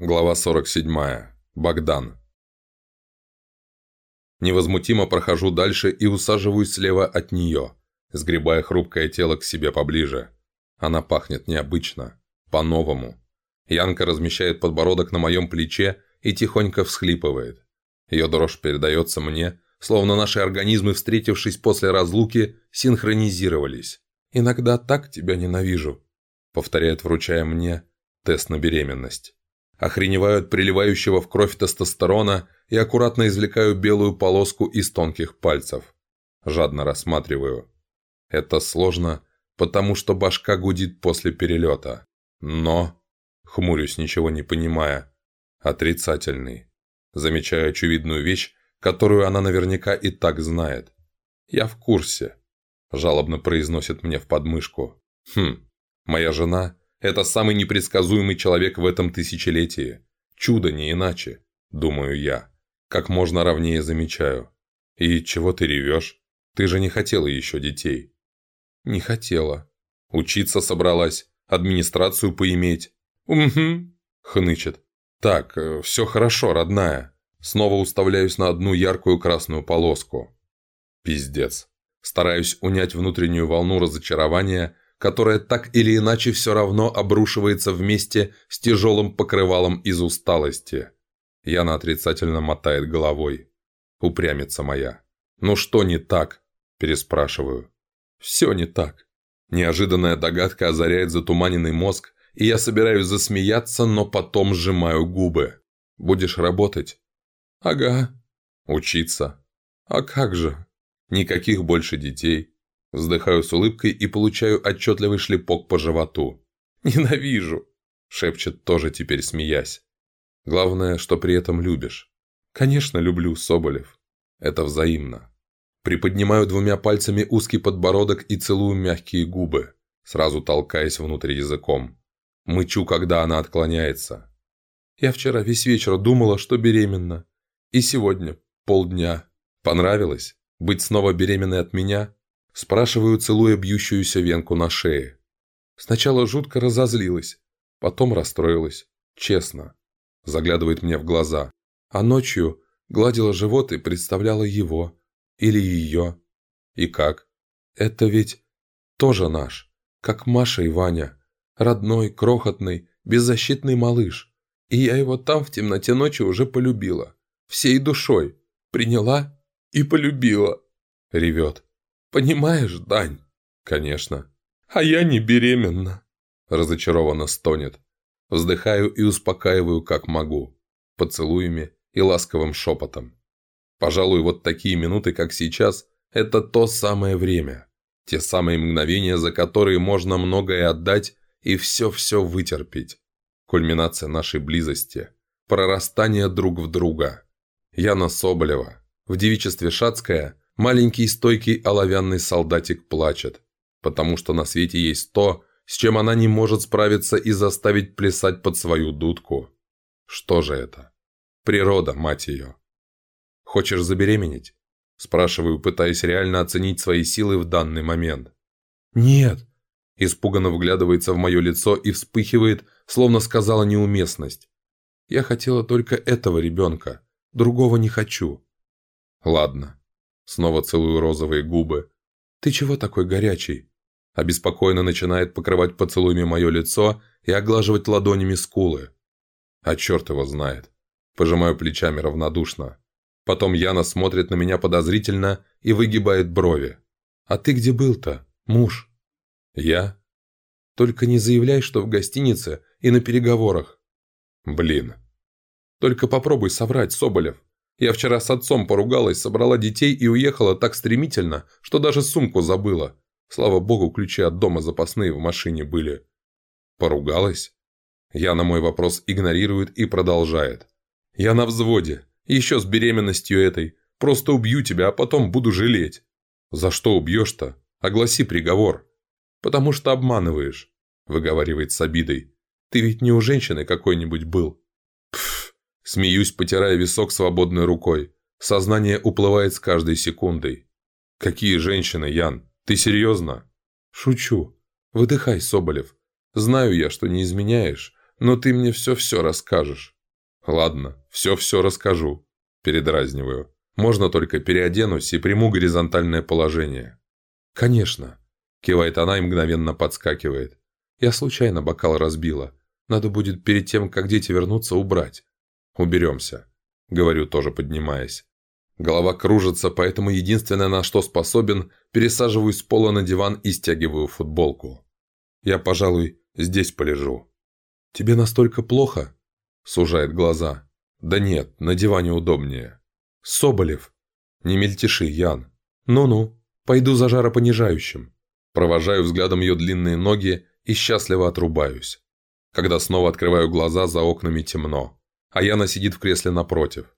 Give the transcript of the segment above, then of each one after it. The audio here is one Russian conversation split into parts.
Глава 47. Богдан. Невозмутимо прохожу дальше и усаживаюсь слева от нее, сгребая хрупкое тело к себе поближе. Она пахнет необычно, по-новому. Янка размещает подбородок на моем плече и тихонько всхлипывает. Ее дрожь передается мне, словно наши организмы, встретившись после разлуки, синхронизировались. «Иногда так тебя ненавижу», — повторяет, вручая мне тест на беременность. Охреневаю от приливающего в кровь тестостерона и аккуратно извлекаю белую полоску из тонких пальцев. Жадно рассматриваю. Это сложно, потому что башка гудит после перелета. Но... Хмурюсь, ничего не понимая. Отрицательный. Замечаю очевидную вещь, которую она наверняка и так знает. «Я в курсе», – жалобно произносит мне в подмышку. «Хм, моя жена это самый непредсказуемый человек в этом тысячелетии. Чудо не иначе, думаю я. Как можно ровнее замечаю. И чего ты ревешь? Ты же не хотела еще детей. Не хотела. Учиться собралась, администрацию поиметь. Угу, хнычет. Так, э, все хорошо, родная. Снова уставляюсь на одну яркую красную полоску. Пиздец. Стараюсь унять внутреннюю волну разочарования – которая так или иначе все равно обрушивается вместе с тяжелым покрывалом из усталости. Яна отрицательно мотает головой. Упрямится моя. «Ну что не так?» – переспрашиваю. «Все не так». Неожиданная догадка озаряет затуманенный мозг, и я собираюсь засмеяться, но потом сжимаю губы. «Будешь работать?» «Ага». «Учиться?» «А как же?» «Никаких больше детей. Вздыхаю с улыбкой и получаю отчетливый шлепок по животу. «Ненавижу!» – шепчет тоже теперь смеясь. «Главное, что при этом любишь». «Конечно, люблю, Соболев. Это взаимно». Приподнимаю двумя пальцами узкий подбородок и целую мягкие губы, сразу толкаясь внутрь языком. Мычу, когда она отклоняется. «Я вчера весь вечер думала, что беременна. И сегодня полдня. Понравилось? Быть снова беременной от меня?» Спрашиваю, целуя бьющуюся венку на шее. Сначала жутко разозлилась, потом расстроилась. Честно. Заглядывает мне в глаза. А ночью гладила живот и представляла его. Или ее. И как? Это ведь тоже наш. Как Маша и Ваня. Родной, крохотный, беззащитный малыш. И я его там в темноте ночи уже полюбила. Всей душой. Приняла и полюбила. Ревет. Понимаешь, Дань?» «Конечно». «А я не беременна», – разочарованно стонет. Вздыхаю и успокаиваю, как могу. Поцелуями и ласковым шепотом. Пожалуй, вот такие минуты, как сейчас, это то самое время. Те самые мгновения, за которые можно многое отдать и все-все вытерпеть. Кульминация нашей близости. Прорастание друг в друга. Яна Соболева. В девичестве Шацкая Маленький стойкий оловянный солдатик плачет, потому что на свете есть то, с чем она не может справиться и заставить плясать под свою дудку. Что же это? Природа, мать ее. Хочешь забеременеть? Спрашиваю, пытаясь реально оценить свои силы в данный момент. «Нет!» Испуганно вглядывается в мое лицо и вспыхивает, словно сказала неуместность. «Я хотела только этого ребенка. Другого не хочу». «Ладно. Снова целую розовые губы. «Ты чего такой горячий?» Обеспокоенно начинает покрывать поцелуями мое лицо и оглаживать ладонями скулы. А черт его знает. Пожимаю плечами равнодушно. Потом Яна смотрит на меня подозрительно и выгибает брови. «А ты где был-то, муж?» «Я?» «Только не заявляй, что в гостинице и на переговорах». «Блин». «Только попробуй соврать, Соболев. Я вчера с отцом поругалась, собрала детей и уехала так стремительно, что даже сумку забыла. Слава богу, ключи от дома запасные в машине были. Поругалась? Я на мой вопрос игнорирует и продолжает. Я на взводе. Еще с беременностью этой. Просто убью тебя, а потом буду жалеть. За что убьешь-то? Огласи приговор. Потому что обманываешь, выговаривает с обидой. Ты ведь не у женщины какой-нибудь был. Смеюсь, потирая висок свободной рукой. Сознание уплывает с каждой секундой. «Какие женщины, Ян? Ты серьезно?» «Шучу. Выдыхай, Соболев. Знаю я, что не изменяешь, но ты мне все-все расскажешь». «Ладно, все-все расскажу», – передразниваю. «Можно только переоденусь и приму горизонтальное положение». «Конечно», – кивает она и мгновенно подскакивает. «Я случайно бокал разбила. Надо будет перед тем, как дети вернутся, убрать». «Уберемся», – говорю, тоже поднимаясь. Голова кружится, поэтому единственное, на что способен, пересаживаюсь с пола на диван и стягиваю футболку. Я, пожалуй, здесь полежу. «Тебе настолько плохо?» – сужает глаза. «Да нет, на диване удобнее». «Соболев!» «Не мельтеши, Ян». «Ну-ну, пойду за жаропонижающим». Провожаю взглядом ее длинные ноги и счастливо отрубаюсь. Когда снова открываю глаза, за окнами темно, а Яна сидит в кресле напротив.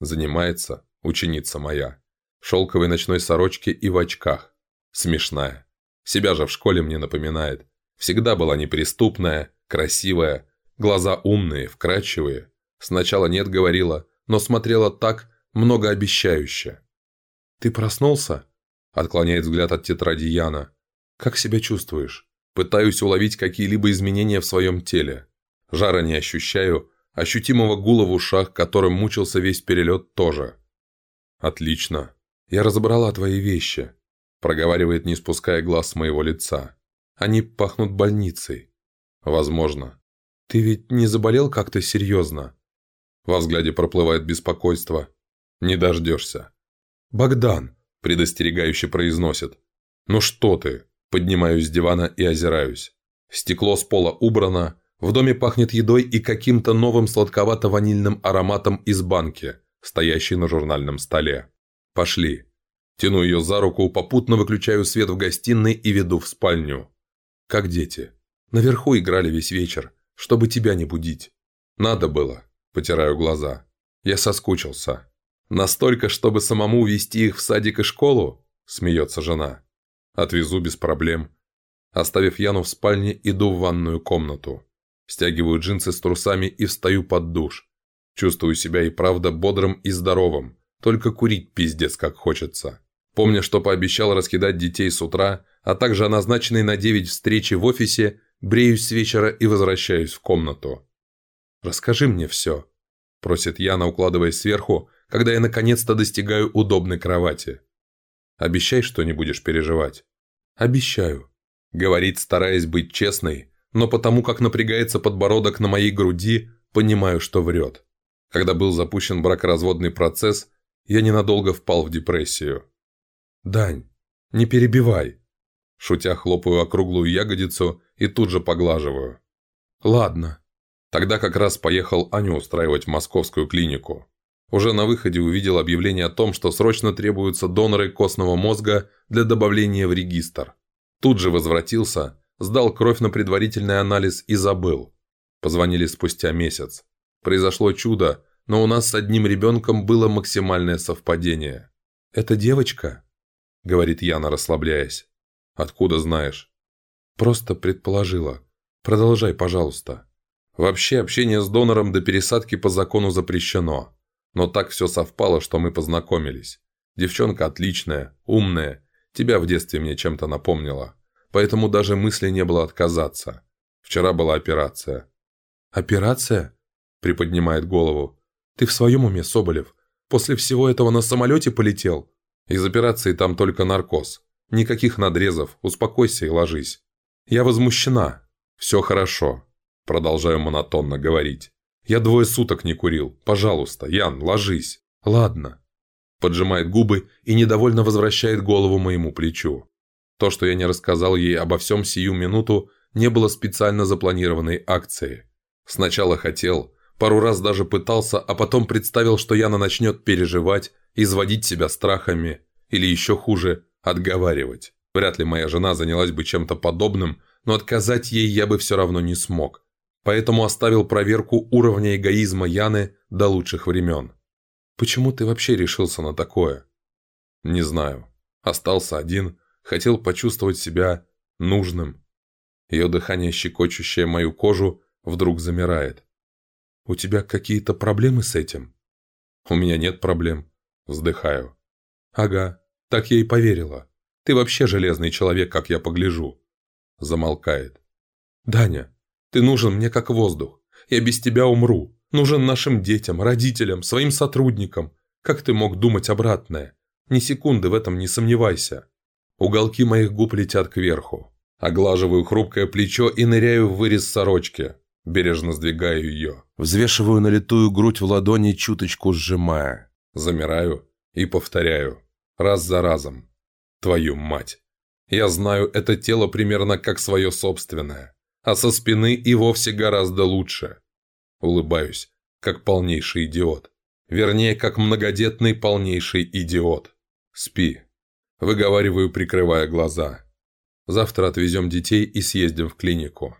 Занимается ученица моя. В шелковой ночной сорочке и в очках. Смешная. Себя же в школе мне напоминает. Всегда была неприступная, красивая, глаза умные, вкрадчивые. Сначала нет говорила, но смотрела так многообещающе. «Ты проснулся?» Отклоняет взгляд от тетради Яна. «Как себя чувствуешь?» Пытаюсь уловить какие-либо изменения в своем теле. Жара не ощущаю, ощутимого гула в ушах, которым мучился весь перелет, тоже. «Отлично. Я разобрала твои вещи», – проговаривает, не спуская глаз с моего лица. «Они пахнут больницей». «Возможно». «Ты ведь не заболел как-то серьезно?» Во взгляде проплывает беспокойство. «Не дождешься». «Богдан», – предостерегающе произносит. «Ну что ты?» – поднимаюсь с дивана и озираюсь. Стекло с пола убрано, в доме пахнет едой и каким-то новым сладковато-ванильным ароматом из банки – стоящий на журнальном столе. «Пошли». Тяну ее за руку, попутно выключаю свет в гостиной и веду в спальню. Как дети. Наверху играли весь вечер, чтобы тебя не будить. Надо было. Потираю глаза. Я соскучился. Настолько, чтобы самому увезти их в садик и школу? Смеется жена. Отвезу без проблем. Оставив Яну в спальне, иду в ванную комнату. Стягиваю джинсы с трусами и встаю под душ. Чувствую себя и правда бодрым и здоровым. Только курить пиздец как хочется. Помня, что пообещал раскидать детей с утра, а также о назначенной на 9 встрече в офисе, бреюсь с вечера и возвращаюсь в комнату. «Расскажи мне все», – просит Яна, укладываясь сверху, когда я наконец-то достигаю удобной кровати. «Обещай, что не будешь переживать». «Обещаю», – говорит, стараясь быть честной, но потому как напрягается подбородок на моей груди, понимаю, что врет. Когда был запущен бракоразводный процесс, я ненадолго впал в депрессию. «Дань, не перебивай!» Шутя хлопаю округлую ягодицу и тут же поглаживаю. «Ладно». Тогда как раз поехал Аню устраивать в московскую клинику. Уже на выходе увидел объявление о том, что срочно требуются доноры костного мозга для добавления в регистр. Тут же возвратился, сдал кровь на предварительный анализ и забыл. Позвонили спустя месяц. Произошло чудо, но у нас с одним ребенком было максимальное совпадение. «Это девочка?» – говорит Яна, расслабляясь. «Откуда знаешь?» «Просто предположила. Продолжай, пожалуйста». Вообще, общение с донором до пересадки по закону запрещено. Но так все совпало, что мы познакомились. Девчонка отличная, умная, тебя в детстве мне чем-то напомнила. Поэтому даже мысли не было отказаться. Вчера была операция. «Операция?» приподнимает голову. «Ты в своем уме, Соболев? После всего этого на самолете полетел?» «Из операции там только наркоз. Никаких надрезов. Успокойся и ложись». «Я возмущена. Все хорошо». Продолжаю монотонно говорить. «Я двое суток не курил. Пожалуйста, Ян, ложись». «Ладно». Поджимает губы и недовольно возвращает голову моему плечу. То, что я не рассказал ей обо всем сию минуту, не было специально запланированной акцией. Сначала хотел, Пару раз даже пытался, а потом представил, что Яна начнет переживать, изводить себя страхами, или еще хуже, отговаривать. Вряд ли моя жена занялась бы чем-то подобным, но отказать ей я бы все равно не смог. Поэтому оставил проверку уровня эгоизма Яны до лучших времен. «Почему ты вообще решился на такое?» «Не знаю. Остался один, хотел почувствовать себя нужным». Ее дыхание, щекочущее мою кожу, вдруг замирает. «У тебя какие-то проблемы с этим?» «У меня нет проблем». Вздыхаю. «Ага, так я и поверила. Ты вообще железный человек, как я погляжу». Замолкает. «Даня, ты нужен мне как воздух. Я без тебя умру. Нужен нашим детям, родителям, своим сотрудникам. Как ты мог думать обратное? Ни секунды в этом не сомневайся. Уголки моих губ летят кверху. Оглаживаю хрупкое плечо и ныряю в вырез сорочки. Бережно сдвигаю ее. Взвешиваю налитую грудь в ладони, чуточку сжимая. Замираю и повторяю. Раз за разом. Твою мать. Я знаю это тело примерно как свое собственное. А со спины и вовсе гораздо лучше. Улыбаюсь, как полнейший идиот. Вернее, как многодетный полнейший идиот. Спи. Выговариваю, прикрывая глаза. Завтра отвезем детей и съездим в клинику.